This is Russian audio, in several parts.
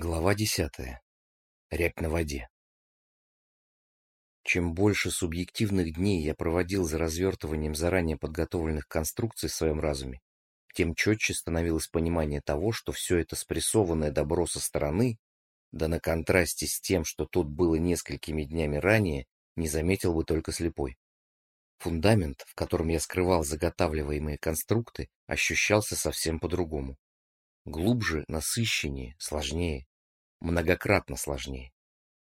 Глава десятая. Рябь на воде. Чем больше субъективных дней я проводил за развертыванием заранее подготовленных конструкций в своем разуме, тем четче становилось понимание того, что все это спрессованное добро со стороны, да на контрасте с тем, что тут было несколькими днями ранее, не заметил бы только слепой. Фундамент, в котором я скрывал заготавливаемые конструкты, ощущался совсем по-другому. Глубже, насыщеннее, сложнее многократно сложнее.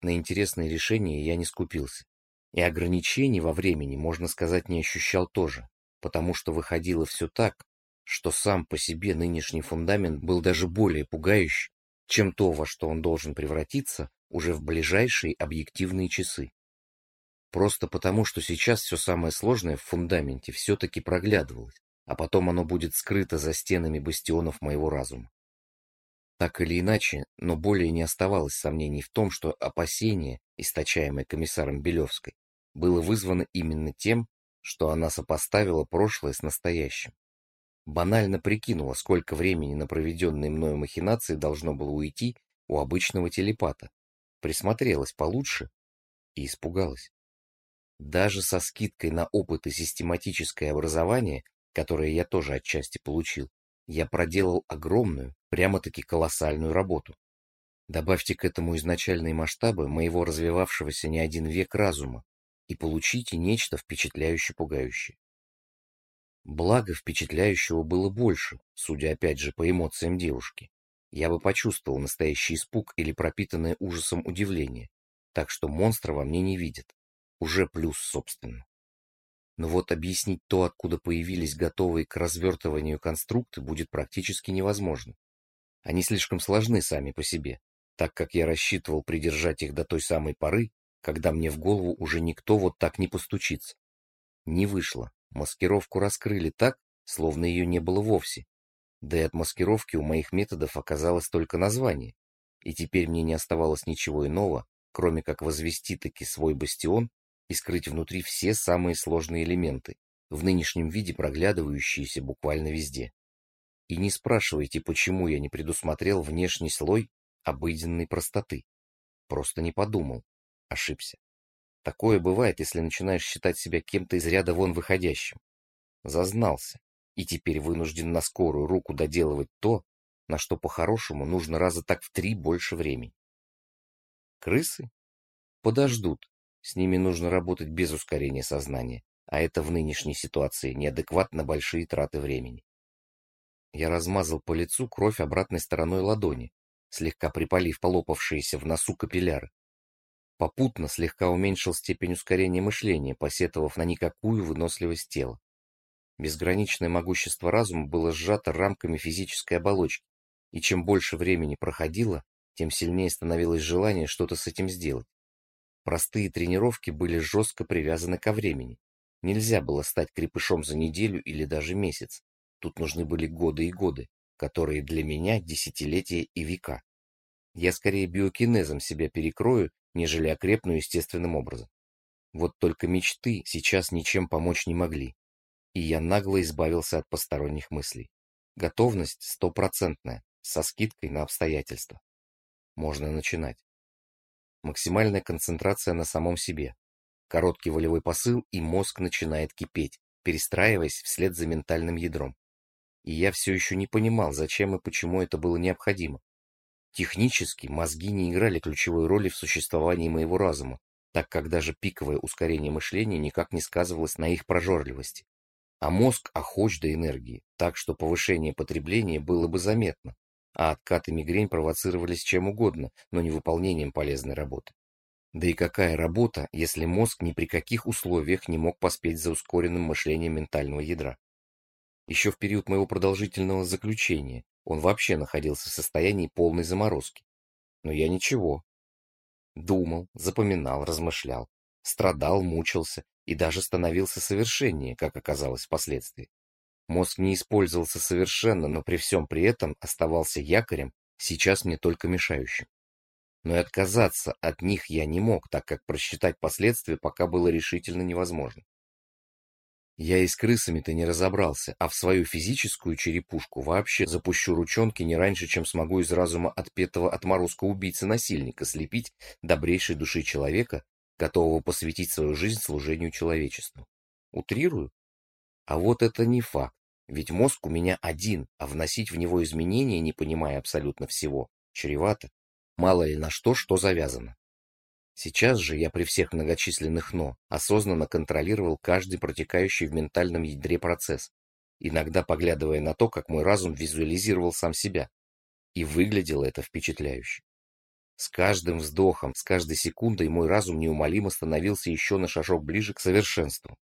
На интересные решения я не скупился. И ограничений во времени, можно сказать, не ощущал тоже, потому что выходило все так, что сам по себе нынешний фундамент был даже более пугающий, чем то, во что он должен превратиться уже в ближайшие объективные часы. Просто потому, что сейчас все самое сложное в фундаменте все-таки проглядывалось, а потом оно будет скрыто за стенами бастионов моего разума. Так или иначе, но более не оставалось сомнений в том, что опасение, источаемое комиссаром Белевской, было вызвано именно тем, что она сопоставила прошлое с настоящим. Банально прикинула, сколько времени на проведенные мною махинации должно было уйти у обычного телепата, присмотрелась получше и испугалась. Даже со скидкой на опыт и систематическое образование, которое я тоже отчасти получил, я проделал огромную, прямо-таки колоссальную работу. Добавьте к этому изначальные масштабы моего развивавшегося не один век разума и получите нечто впечатляюще пугающее. Благо, впечатляющего было больше, судя опять же по эмоциям девушки. Я бы почувствовал настоящий испуг или пропитанное ужасом удивление, так что монстра во мне не видят. Уже плюс, собственно. Но вот объяснить то, откуда появились готовые к развертыванию конструкты, будет практически невозможно. Они слишком сложны сами по себе, так как я рассчитывал придержать их до той самой поры, когда мне в голову уже никто вот так не постучится. Не вышло. Маскировку раскрыли так, словно ее не было вовсе. Да и от маскировки у моих методов оказалось только название. И теперь мне не оставалось ничего иного, кроме как возвести таки свой бастион и скрыть внутри все самые сложные элементы, в нынешнем виде проглядывающиеся буквально везде. И не спрашивайте, почему я не предусмотрел внешний слой обыденной простоты. Просто не подумал. Ошибся. Такое бывает, если начинаешь считать себя кем-то из ряда вон выходящим. Зазнался. И теперь вынужден на скорую руку доделывать то, на что по-хорошему нужно раза так в три больше времени. Крысы? Подождут. С ними нужно работать без ускорения сознания, а это в нынешней ситуации неадекватно большие траты времени. Я размазал по лицу кровь обратной стороной ладони, слегка припалив полопавшиеся в носу капилляры. Попутно слегка уменьшил степень ускорения мышления, посетовав на никакую выносливость тела. Безграничное могущество разума было сжато рамками физической оболочки, и чем больше времени проходило, тем сильнее становилось желание что-то с этим сделать. Простые тренировки были жестко привязаны ко времени. Нельзя было стать крепышом за неделю или даже месяц. Тут нужны были годы и годы, которые для меня десятилетия и века. Я скорее биокинезом себя перекрою, нежели окрепну естественным образом. Вот только мечты сейчас ничем помочь не могли. И я нагло избавился от посторонних мыслей. Готовность стопроцентная, со скидкой на обстоятельства. Можно начинать. Максимальная концентрация на самом себе. Короткий волевой посыл, и мозг начинает кипеть, перестраиваясь вслед за ментальным ядром и я все еще не понимал, зачем и почему это было необходимо. Технически мозги не играли ключевой роли в существовании моего разума, так как даже пиковое ускорение мышления никак не сказывалось на их прожорливости. А мозг охоч до энергии, так что повышение потребления было бы заметно, а откаты мигрень провоцировались чем угодно, но не выполнением полезной работы. Да и какая работа, если мозг ни при каких условиях не мог поспеть за ускоренным мышлением ментального ядра? Еще в период моего продолжительного заключения он вообще находился в состоянии полной заморозки. Но я ничего. Думал, запоминал, размышлял, страдал, мучился и даже становился совершеннее, как оказалось впоследствии. Мозг не использовался совершенно, но при всем при этом оставался якорем, сейчас мне только мешающим. Но и отказаться от них я не мог, так как просчитать последствия пока было решительно невозможно. Я и с крысами-то не разобрался, а в свою физическую черепушку вообще запущу ручонки не раньше, чем смогу из разума отпетого отморозка убийцы-насильника слепить добрейшей души человека, готового посвятить свою жизнь служению человечеству. Утрирую? А вот это не факт. Ведь мозг у меня один, а вносить в него изменения, не понимая абсолютно всего, чревато. Мало ли на что, что завязано. Сейчас же я при всех многочисленных «но» осознанно контролировал каждый протекающий в ментальном ядре процесс, иногда поглядывая на то, как мой разум визуализировал сам себя. И выглядело это впечатляюще. С каждым вздохом, с каждой секундой мой разум неумолимо становился еще на шажок ближе к совершенству.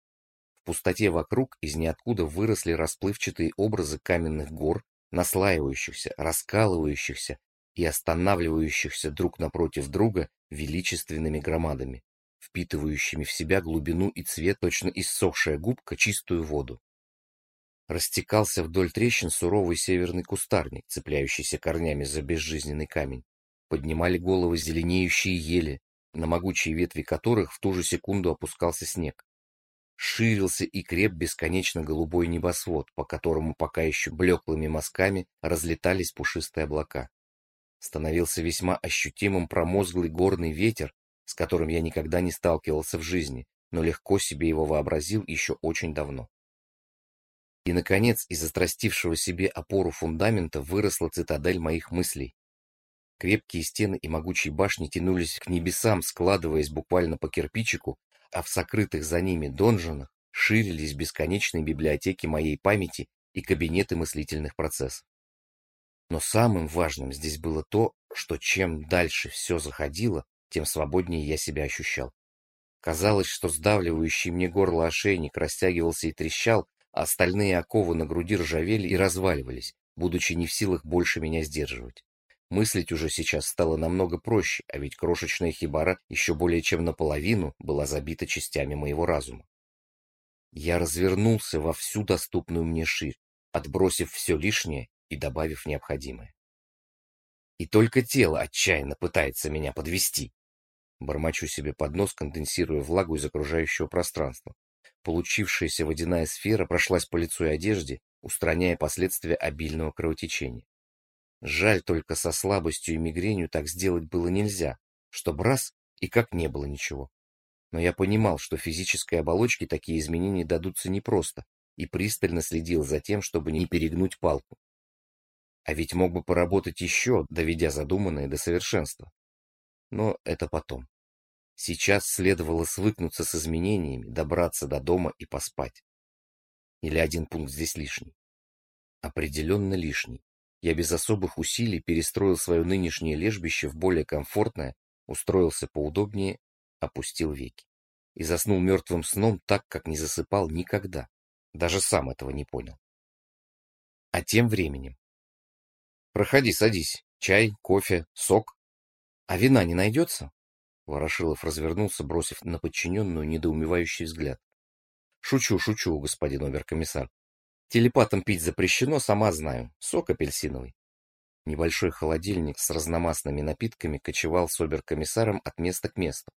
В пустоте вокруг из ниоткуда выросли расплывчатые образы каменных гор, наслаивающихся, раскалывающихся и останавливающихся друг напротив друга величественными громадами, впитывающими в себя глубину и цвет, точно иссохшая губка, чистую воду. Растекался вдоль трещин суровый северный кустарник, цепляющийся корнями за безжизненный камень. Поднимали головы зеленеющие ели, на могучие ветви которых в ту же секунду опускался снег. Ширился и креп бесконечно голубой небосвод, по которому пока еще блеклыми мазками разлетались пушистые облака становился весьма ощутимым промозглый горный ветер, с которым я никогда не сталкивался в жизни, но легко себе его вообразил еще очень давно. И, наконец, из отрастившего себе опору фундамента выросла цитадель моих мыслей. Крепкие стены и могучие башни тянулись к небесам, складываясь буквально по кирпичику, а в сокрытых за ними донжонах ширились бесконечные библиотеки моей памяти и кабинеты мыслительных процессов. Но самым важным здесь было то, что чем дальше все заходило, тем свободнее я себя ощущал. Казалось, что сдавливающий мне горло ошейник растягивался и трещал, а остальные оковы на груди ржавели и разваливались, будучи не в силах больше меня сдерживать. Мыслить уже сейчас стало намного проще, а ведь крошечная хибара еще более чем наполовину была забита частями моего разума. Я развернулся во всю доступную мне ширь, отбросив все лишнее и добавив необходимое. И только тело отчаянно пытается меня подвести. Бормочу себе под нос, конденсируя влагу из окружающего пространства. Получившаяся водяная сфера прошлась по лицу и одежде, устраняя последствия обильного кровотечения. Жаль только со слабостью и мигренью так сделать было нельзя, чтобы раз и как не было ничего. Но я понимал, что физической оболочке такие изменения дадутся непросто, и пристально следил за тем, чтобы не перегнуть палку. А ведь мог бы поработать еще, доведя задуманное до совершенства. Но это потом. Сейчас следовало свыкнуться с изменениями, добраться до дома и поспать. Или один пункт здесь лишний? Определенно лишний. Я без особых усилий перестроил свое нынешнее лежбище в более комфортное, устроился поудобнее, опустил веки. И заснул мертвым сном так, как не засыпал никогда. Даже сам этого не понял. А тем временем Проходи, садись. Чай, кофе, сок. А вина не найдется? Ворошилов развернулся, бросив на подчиненную недоумевающий взгляд. Шучу, шучу, господин оберкомиссар. Телепатам пить запрещено, сама знаю. Сок апельсиновый. Небольшой холодильник с разномастными напитками кочевал с оберкомиссаром от места к месту,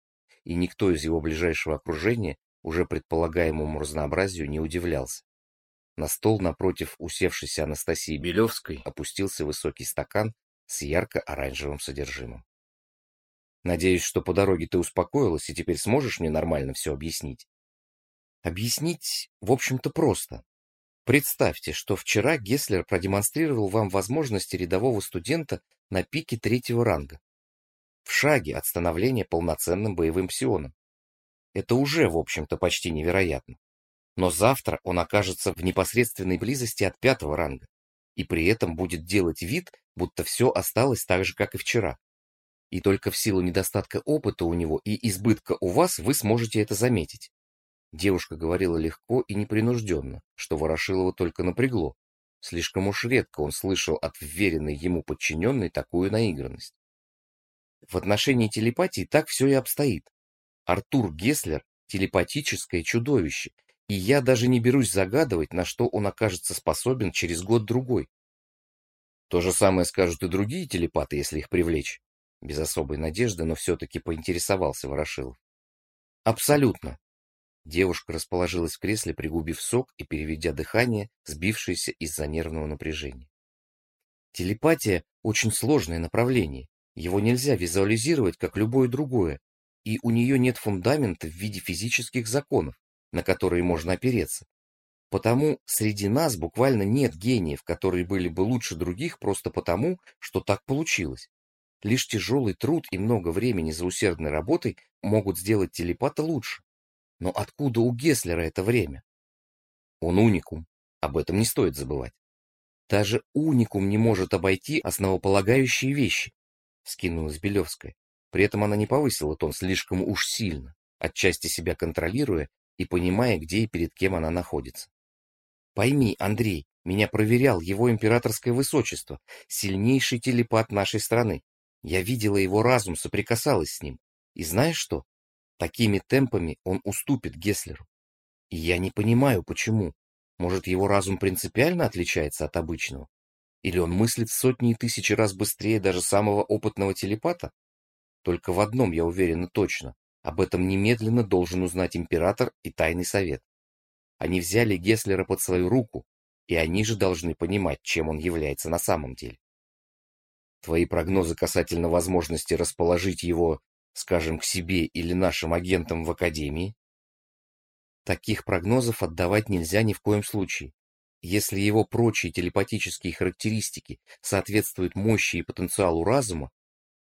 и никто из его ближайшего окружения уже предполагаемому разнообразию не удивлялся. На стол напротив усевшейся Анастасии Белевской опустился высокий стакан с ярко-оранжевым содержимым. Надеюсь, что по дороге ты успокоилась и теперь сможешь мне нормально все объяснить. Объяснить, в общем-то, просто. Представьте, что вчера Гесслер продемонстрировал вам возможности рядового студента на пике третьего ранга. В шаге от становления полноценным боевым псионом. Это уже, в общем-то, почти невероятно. Но завтра он окажется в непосредственной близости от пятого ранга и при этом будет делать вид, будто все осталось так же, как и вчера. И только в силу недостатка опыта у него и избытка у вас вы сможете это заметить. Девушка говорила легко и непринужденно, что Ворошилова только напрягло. Слишком уж редко он слышал от вверенной ему подчиненной такую наигранность. В отношении телепатии так все и обстоит. Артур Геслер – телепатическое чудовище, и я даже не берусь загадывать, на что он окажется способен через год-другой. То же самое скажут и другие телепаты, если их привлечь. Без особой надежды, но все-таки поинтересовался Ворошилов. Абсолютно. Девушка расположилась в кресле, пригубив сок и переведя дыхание, сбившееся из-за нервного напряжения. Телепатия – очень сложное направление. Его нельзя визуализировать, как любое другое, и у нее нет фундамента в виде физических законов, на которые можно опереться. Потому среди нас буквально нет гениев, которые были бы лучше других просто потому, что так получилось. Лишь тяжелый труд и много времени за усердной работой могут сделать телепата лучше. Но откуда у Геслера это время? Он уникум, об этом не стоит забывать. Даже уникум не может обойти основополагающие вещи, скинулась Белевская. При этом она не повысила тон слишком уж сильно, отчасти себя контролируя и понимая, где и перед кем она находится. Пойми, Андрей, меня проверял его императорское высочество, сильнейший телепат нашей страны. Я видела его разум, соприкасалась с ним. И знаешь что? Такими темпами он уступит Геслеру. И я не понимаю, почему. Может, его разум принципиально отличается от обычного? Или он мыслит сотни и тысячи раз быстрее даже самого опытного телепата? Только в одном я уверена точно. Об этом немедленно должен узнать император и тайный совет. Они взяли Геслера под свою руку, и они же должны понимать, чем он является на самом деле. Твои прогнозы касательно возможности расположить его, скажем, к себе или нашим агентам в Академии? Таких прогнозов отдавать нельзя ни в коем случае. Если его прочие телепатические характеристики соответствуют мощи и потенциалу разума,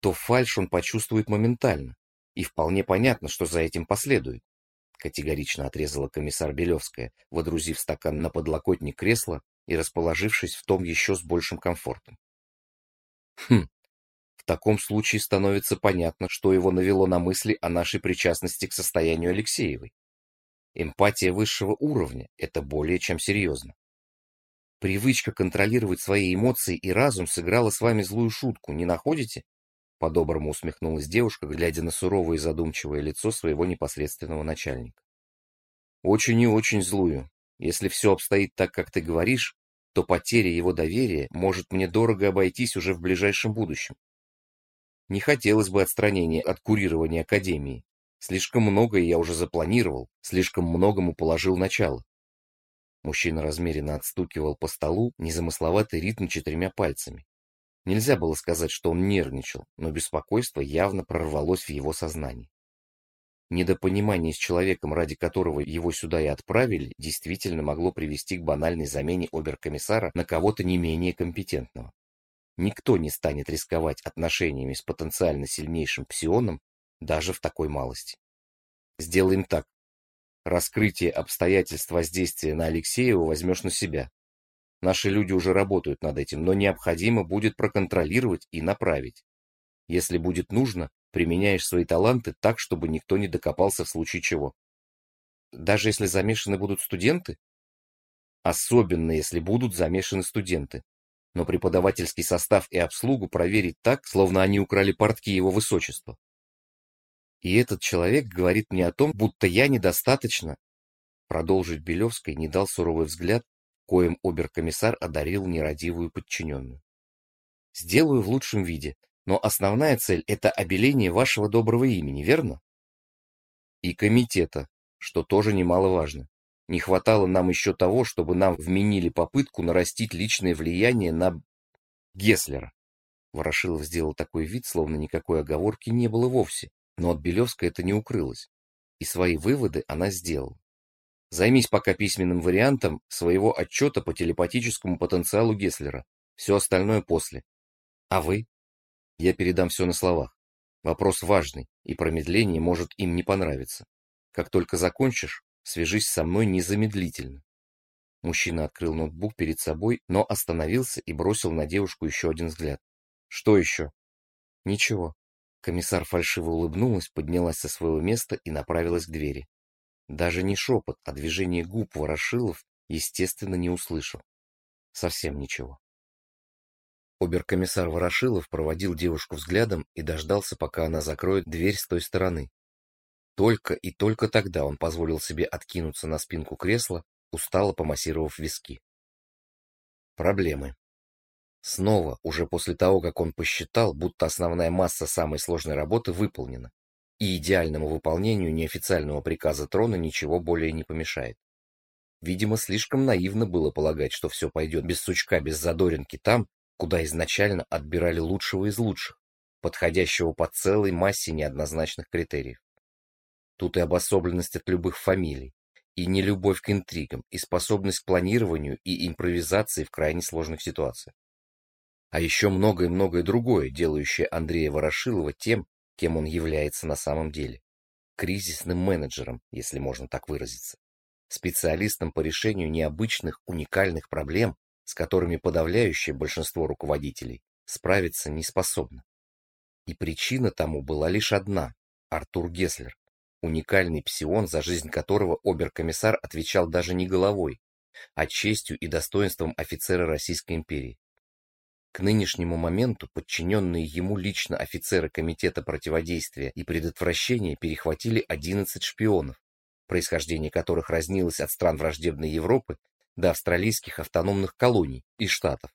то фальшь он почувствует моментально, и вполне понятно, что за этим последует. Категорично отрезала комиссар Белевская, водрузив стакан на подлокотник кресла и расположившись в том еще с большим комфортом. Хм, в таком случае становится понятно, что его навело на мысли о нашей причастности к состоянию Алексеевой. Эмпатия высшего уровня – это более чем серьезно. Привычка контролировать свои эмоции и разум сыграла с вами злую шутку, не находите? По-доброму усмехнулась девушка, глядя на суровое и задумчивое лицо своего непосредственного начальника. Очень и очень злую. Если все обстоит так, как ты говоришь, то потеря его доверия может мне дорого обойтись уже в ближайшем будущем. Не хотелось бы отстранения от курирования Академии. Слишком многое я уже запланировал, слишком многому положил начало. Мужчина размеренно отстукивал по столу незамысловатый ритм четырьмя пальцами. Нельзя было сказать, что он нервничал, но беспокойство явно прорвалось в его сознании. Недопонимание с человеком, ради которого его сюда и отправили, действительно могло привести к банальной замене оберкомиссара на кого-то не менее компетентного. Никто не станет рисковать отношениями с потенциально сильнейшим псионом даже в такой малости. Сделаем так. Раскрытие обстоятельств воздействия на Алексеева возьмешь на себя. Наши люди уже работают над этим, но необходимо будет проконтролировать и направить. Если будет нужно, применяешь свои таланты так, чтобы никто не докопался в случае чего. Даже если замешаны будут студенты? Особенно, если будут замешаны студенты. Но преподавательский состав и обслугу проверить так, словно они украли портки его высочества. И этот человек говорит мне о том, будто я недостаточно. Продолжить Белевской не дал суровый взгляд, коим оберкомиссар одарил нерадивую подчиненную. Сделаю в лучшем виде, но основная цель – это обеление вашего доброго имени, верно? И комитета, что тоже немаловажно. Не хватало нам еще того, чтобы нам вменили попытку нарастить личное влияние на Геслера. Ворошилов сделал такой вид, словно никакой оговорки не было вовсе. Но от Белевской это не укрылось, и свои выводы она сделала. Займись пока письменным вариантом своего отчета по телепатическому потенциалу Геслера. Все остальное после. А вы? Я передам все на словах. Вопрос важный, и промедление может им не понравиться. Как только закончишь, свяжись со мной незамедлительно. Мужчина открыл ноутбук перед собой, но остановился и бросил на девушку еще один взгляд. Что еще? Ничего. Комиссар фальшиво улыбнулась, поднялась со своего места и направилась к двери. Даже не шепот, а движение губ Ворошилов, естественно, не услышал. Совсем ничего. Оберкомиссар Ворошилов проводил девушку взглядом и дождался, пока она закроет дверь с той стороны. Только и только тогда он позволил себе откинуться на спинку кресла, устало помассировав виски. Проблемы. Снова, уже после того, как он посчитал, будто основная масса самой сложной работы выполнена. И идеальному выполнению неофициального приказа трона ничего более не помешает. Видимо, слишком наивно было полагать, что все пойдет без сучка, без задоринки там, куда изначально отбирали лучшего из лучших, подходящего по целой массе неоднозначных критериев. Тут и обособленность от любых фамилий, и нелюбовь к интригам, и способность к планированию и импровизации в крайне сложных ситуациях. А еще многое-многое другое, делающее Андрея Ворошилова тем, кем он является на самом деле. Кризисным менеджером, если можно так выразиться. Специалистом по решению необычных, уникальных проблем, с которыми подавляющее большинство руководителей справиться не способно. И причина тому была лишь одна – Артур Геслер, уникальный псион, за жизнь которого оберкомиссар отвечал даже не головой, а честью и достоинством офицера Российской империи. К нынешнему моменту подчиненные ему лично офицеры Комитета противодействия и предотвращения перехватили 11 шпионов, происхождение которых разнилось от стран враждебной Европы до австралийских автономных колоний и штатов.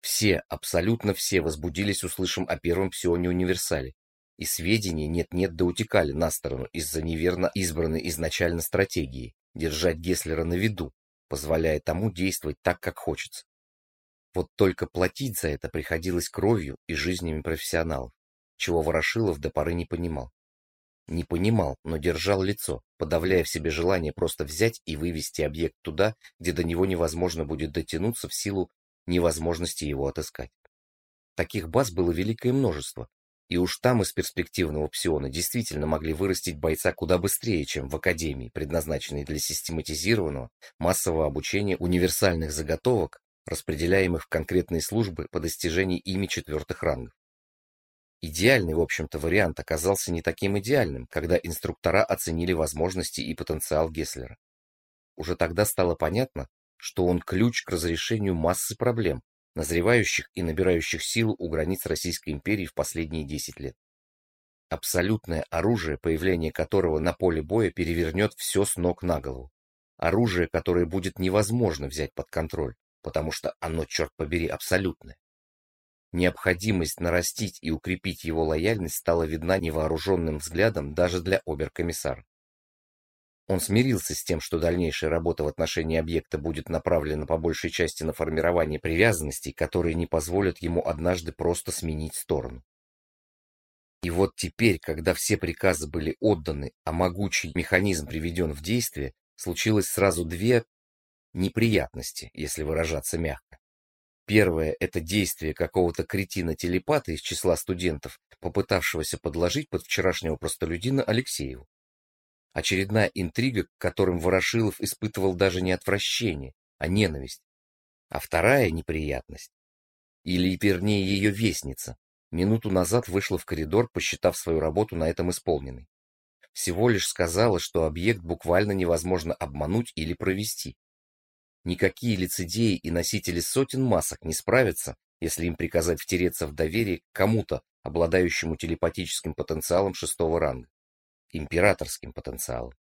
Все, абсолютно все возбудились услышав о первом псионе-универсале, и сведения нет-нет да утекали на сторону из-за неверно избранной изначально стратегии держать Геслера на виду, позволяя тому действовать так, как хочется. Вот только платить за это приходилось кровью и жизнями профессионалов, чего Ворошилов до поры не понимал. Не понимал, но держал лицо, подавляя в себе желание просто взять и вывести объект туда, где до него невозможно будет дотянуться в силу невозможности его отыскать. Таких баз было великое множество, и уж там из перспективного псиона действительно могли вырастить бойца куда быстрее, чем в академии, предназначенной для систематизированного массового обучения универсальных заготовок, распределяемых в конкретные службы по достижении ими четвертых рангов. Идеальный, в общем-то, вариант оказался не таким идеальным, когда инструктора оценили возможности и потенциал Гесслера. Уже тогда стало понятно, что он ключ к разрешению массы проблем, назревающих и набирающих силу у границ Российской империи в последние 10 лет. Абсолютное оружие, появление которого на поле боя перевернет все с ног на голову. Оружие, которое будет невозможно взять под контроль, потому что оно, черт побери, абсолютное. Необходимость нарастить и укрепить его лояльность стала видна невооруженным взглядом даже для оберкомиссара. Он смирился с тем, что дальнейшая работа в отношении объекта будет направлена по большей части на формирование привязанностей, которые не позволят ему однажды просто сменить сторону. И вот теперь, когда все приказы были отданы, а могучий механизм приведен в действие, случилось сразу две неприятности, если выражаться мягко. Первое – это действие какого-то кретина-телепата из числа студентов, попытавшегося подложить под вчерашнего простолюдина Алексееву. Очередная интрига, к которым Ворошилов испытывал даже не отвращение, а ненависть. А вторая неприятность, или вернее ее вестница, минуту назад вышла в коридор, посчитав свою работу на этом исполненной. Всего лишь сказала, что объект буквально невозможно обмануть или провести. Никакие лицедеи и носители сотен масок не справятся, если им приказать втереться в доверие к кому-то, обладающему телепатическим потенциалом шестого ранга, императорским потенциалом.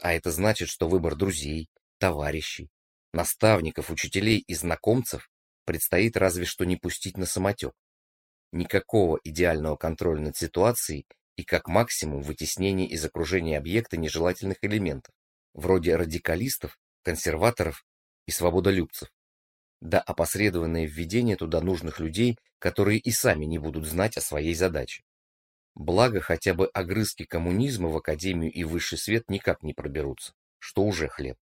А это значит, что выбор друзей, товарищей, наставников, учителей и знакомцев предстоит разве что не пустить на самотек. Никакого идеального контроля над ситуацией и как максимум вытеснение из окружения объекта нежелательных элементов, вроде радикалистов консерваторов и свободолюбцев. Да опосредованное введение туда нужных людей, которые и сами не будут знать о своей задаче. Благо, хотя бы огрызки коммунизма в академию и высший свет никак не проберутся, что уже хлеб.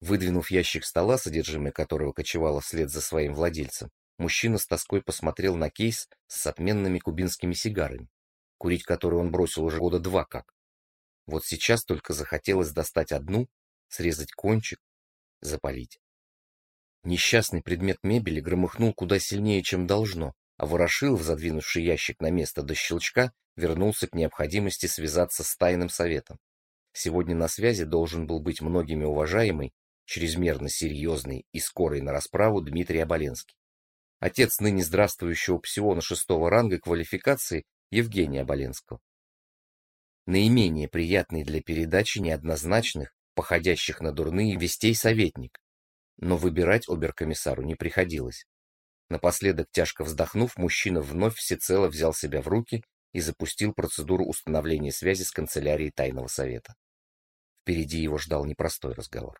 Выдвинув ящик стола, содержимое которого кочевало вслед за своим владельцем, мужчина с тоской посмотрел на кейс с отменными кубинскими сигарами, курить которые он бросил уже года два как. Вот сейчас только захотелось достать одну срезать кончик, запалить. Несчастный предмет мебели громыхнул куда сильнее, чем должно, а Ворошилов, задвинувший ящик на место до щелчка, вернулся к необходимости связаться с тайным советом. Сегодня на связи должен был быть многими уважаемый, чрезмерно серьезный и скорый на расправу Дмитрий Оболенский. Отец ныне здравствующего псиона шестого ранга квалификации Евгения Оболенского. Наименее приятный для передачи неоднозначных походящих на дурные вестей советник. Но выбирать оберкомиссару не приходилось. Напоследок, тяжко вздохнув, мужчина вновь всецело взял себя в руки и запустил процедуру установления связи с канцелярией Тайного Совета. Впереди его ждал непростой разговор.